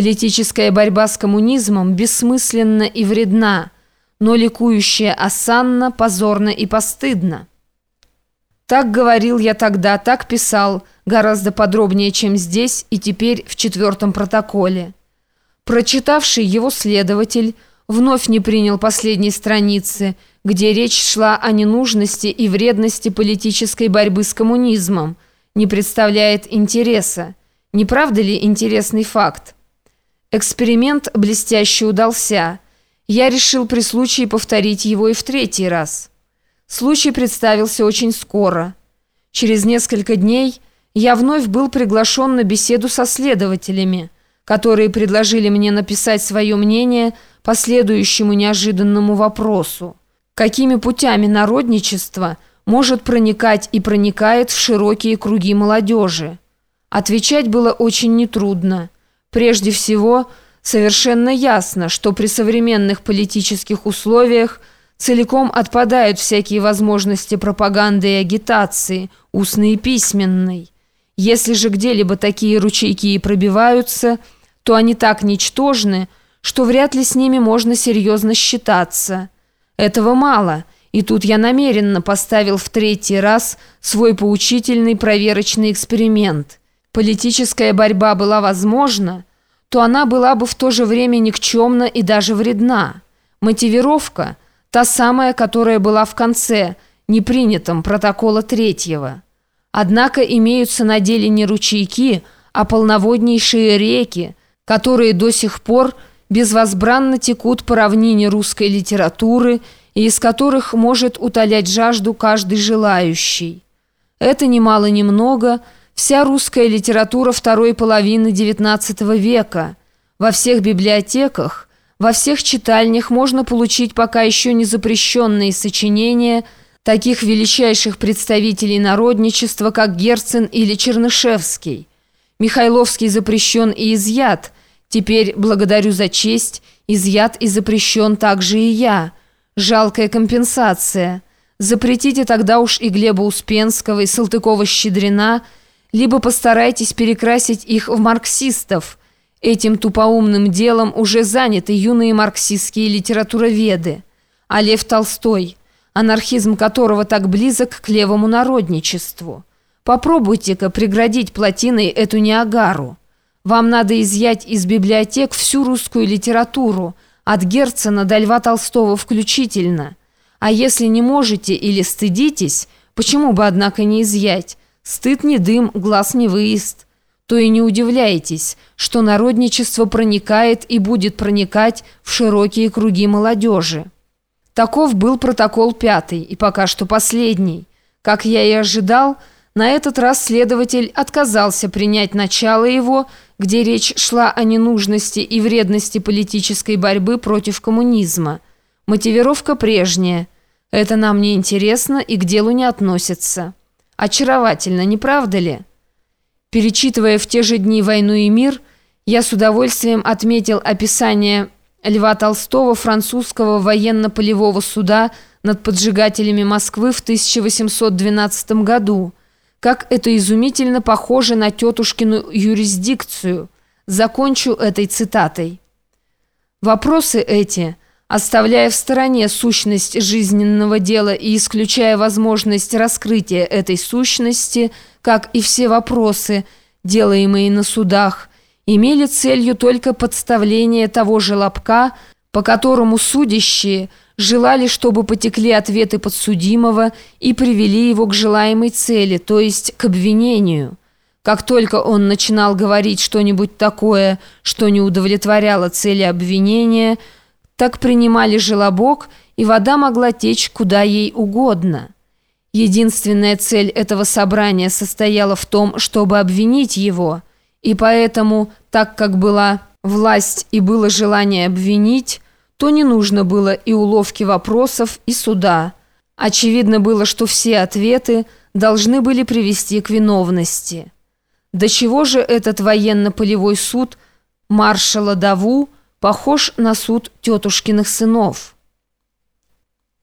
Политическая борьба с коммунизмом бессмысленна и вредна, но ликующая осанна позорна и постыдна. Так говорил я тогда, так писал, гораздо подробнее, чем здесь и теперь в четвертом протоколе. Прочитавший его следователь вновь не принял последней страницы, где речь шла о ненужности и вредности политической борьбы с коммунизмом, не представляет интереса. Не правда ли интересный факт? Эксперимент блестяще удался. Я решил при случае повторить его и в третий раз. Случай представился очень скоро. Через несколько дней я вновь был приглашен на беседу со следователями, которые предложили мне написать свое мнение по следующему неожиданному вопросу. Какими путями народничество может проникать и проникает в широкие круги молодежи? Отвечать было очень нетрудно. Прежде всего, совершенно ясно, что при современных политических условиях – Целиком отпадают всякие возможности пропаганды и агитации, устной и письменной. Если же где-либо такие ручейки и пробиваются, то они так ничтожны, что вряд ли с ними можно серьезно считаться. Этого мало, и тут я намеренно поставил в третий раз свой поучительный проверочный эксперимент. Политическая борьба была возможна, то она была бы в то же время никчемна и даже вредна. Мотивировка – Та самая, которая была в конце, непринятом протокола третьего. Однако имеются на деле не ручейки, а полноводнейшие реки, которые до сих пор безвозбранно текут по равнине русской литературы и из которых может утолять жажду каждый желающий. Это немало немного вся русская литература второй половины XIX века. Во всех библиотеках во всех читальнях можно получить пока еще не запрещенные сочинения таких величайших представителей народничества, как Герцен или Чернышевский. Михайловский запрещен и изъят. Теперь, благодарю за честь, изъят и запрещен также и я. Жалкая компенсация. Запретите тогда уж и Глеба Успенского, и Салтыкова-Щедрина, либо постарайтесь перекрасить их в марксистов – Этим тупоумным делом уже заняты юные марксистские литературоведы, а Лев Толстой, анархизм которого так близок к левому народничеству. Попробуйте-ка преградить плотиной эту Ниагару. Вам надо изъять из библиотек всю русскую литературу, от Герцена до Льва Толстого включительно. А если не можете или стыдитесь, почему бы, однако, не изъять? Стыд не дым, глаз не выезд» то и не удивляйтесь, что народничество проникает и будет проникать в широкие круги молодежи. Таков был протокол пятый и пока что последний. Как я и ожидал, на этот раз следователь отказался принять начало его, где речь шла о ненужности и вредности политической борьбы против коммунизма. Мотивировка прежняя. Это нам не интересно и к делу не относится. Очаровательно, не правда ли? Перечитывая в те же дни «Войну и мир», я с удовольствием отметил описание Льва Толстого французского военно-полевого суда над поджигателями Москвы в 1812 году. Как это изумительно похоже на тетушкину юрисдикцию. Закончу этой цитатой. Вопросы эти – Оставляя в стороне сущность жизненного дела и исключая возможность раскрытия этой сущности, как и все вопросы, делаемые на судах, имели целью только подставление того же лобка, по которому судящие желали, чтобы потекли ответы подсудимого и привели его к желаемой цели, то есть к обвинению. Как только он начинал говорить что-нибудь такое, что не удовлетворяло цели обвинения – так принимали желобок, и вода могла течь куда ей угодно. Единственная цель этого собрания состояла в том, чтобы обвинить его, и поэтому, так как была власть и было желание обвинить, то не нужно было и уловки вопросов, и суда. Очевидно было, что все ответы должны были привести к виновности. До чего же этот военно-полевой суд маршала Даву – похож на суд тетушкиных сынов.